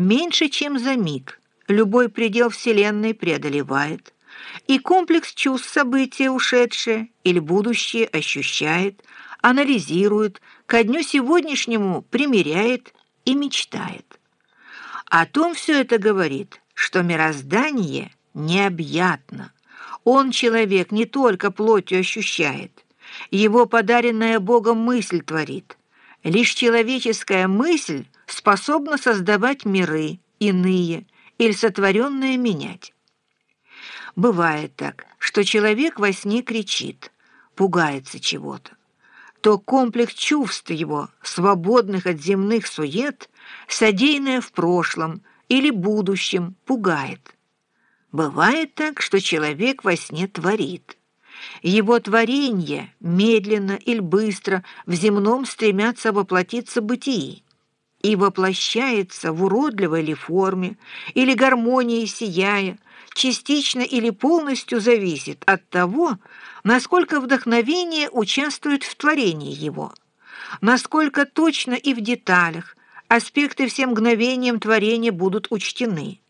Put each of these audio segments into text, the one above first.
меньше, чем за миг, любой предел Вселенной преодолевает, и комплекс чувств события ушедшее или будущее ощущает, анализирует, ко дню сегодняшнему примеряет и мечтает. О том все это говорит, что мироздание необъятно. Он, человек, не только плотью ощущает, его подаренная Богом мысль творит. Лишь человеческая мысль способна создавать миры, иные, или сотворенное менять. Бывает так, что человек во сне кричит, пугается чего-то. То комплекс чувств его, свободных от земных сует, содеянное в прошлом или будущем, пугает. Бывает так, что человек во сне творит. Его творения медленно или быстро в земном стремятся воплотиться бытии и воплощается в уродливой ли форме или гармонии сияя, частично или полностью зависит от того, насколько вдохновение участвует в творении его, насколько точно и в деталях аспекты всем мгновением творения будут учтены,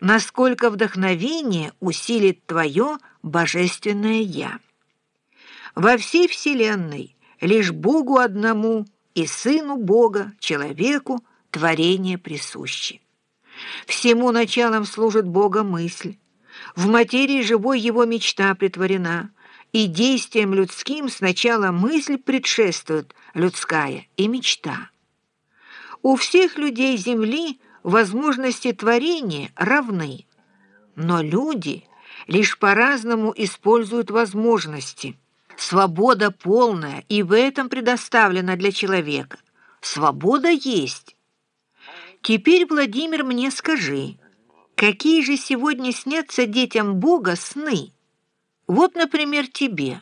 насколько вдохновение усилит твое божественное «Я». Во всей Вселенной лишь Богу одному и Сыну Бога, человеку, творение присуще. Всему началом служит Бога мысль. В материи живой его мечта притворена, и действиям людским сначала мысль предшествует людская и мечта. У всех людей Земли возможности творения равны, но люди лишь по-разному используют возможности. Свобода полная и в этом предоставлена для человека. Свобода есть. Теперь, Владимир, мне скажи, какие же сегодня снятся детям Бога сны? Вот, например, тебе,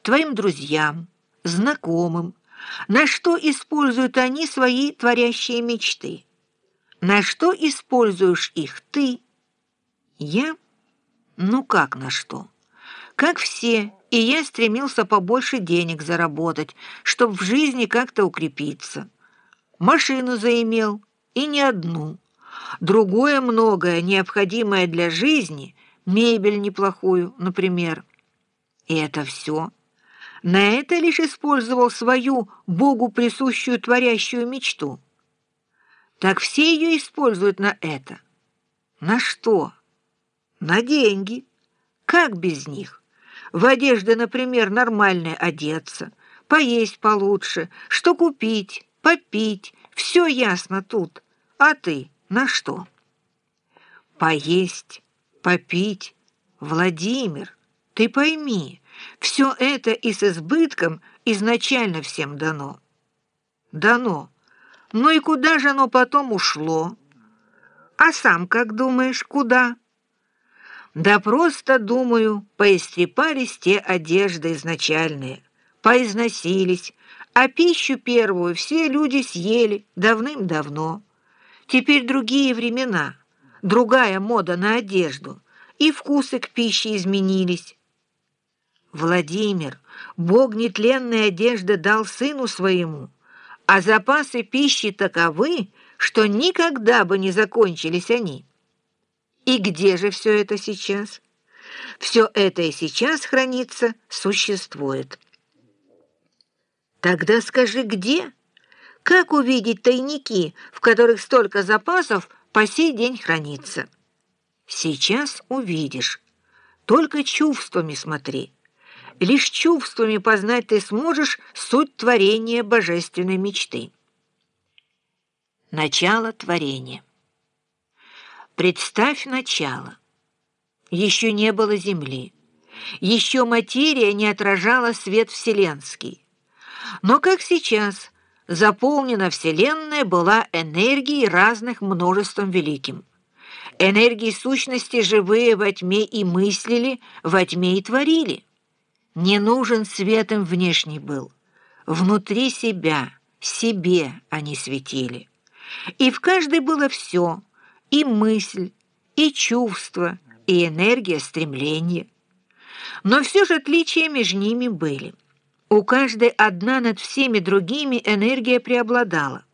твоим друзьям, знакомым, на что используют они свои творящие мечты? На что используешь их ты? Я? Ну как на что? Как все, и я стремился побольше денег заработать, чтобы в жизни как-то укрепиться. Машину заимел, и не одну. Другое многое, необходимое для жизни, мебель неплохую, например. И это все – на это лишь использовал свою Богу присущую творящую мечту. Так все ее используют на это. На что? На деньги. Как без них? В одежды, например, нормальной одеться, поесть получше, что купить, попить, все ясно тут. А ты на что? Поесть, попить, Владимир, ты пойми, все это и с избытком изначально всем дано. Дано. Ну и куда же оно потом ушло? А сам как думаешь, куда? Да просто, думаю, поистрепались те одежды изначальные, поизносились, а пищу первую все люди съели давным-давно. Теперь другие времена, другая мода на одежду, и вкусы к пище изменились. Владимир, Бог нетленной одежды дал сыну своему, а запасы пищи таковы, что никогда бы не закончились они. И где же все это сейчас? Все это и сейчас хранится, существует. Тогда скажи, где? Как увидеть тайники, в которых столько запасов по сей день хранится? Сейчас увидишь. Только чувствами смотри. Лишь чувствами познать ты сможешь суть творения божественной мечты. Начало творения. Представь начало. Еще не было Земли. Еще материя не отражала свет вселенский. Но, как сейчас, заполнена Вселенная была энергией разных множеством великим. Энергии сущности живые во тьме и мыслили, во тьме и творили. Не нужен светом внешний был. Внутри себя, себе они светили. И в каждой было все, и мысль, и чувство, и энергия стремления. Но все же отличия между ними были. У каждой одна над всеми другими энергия преобладала.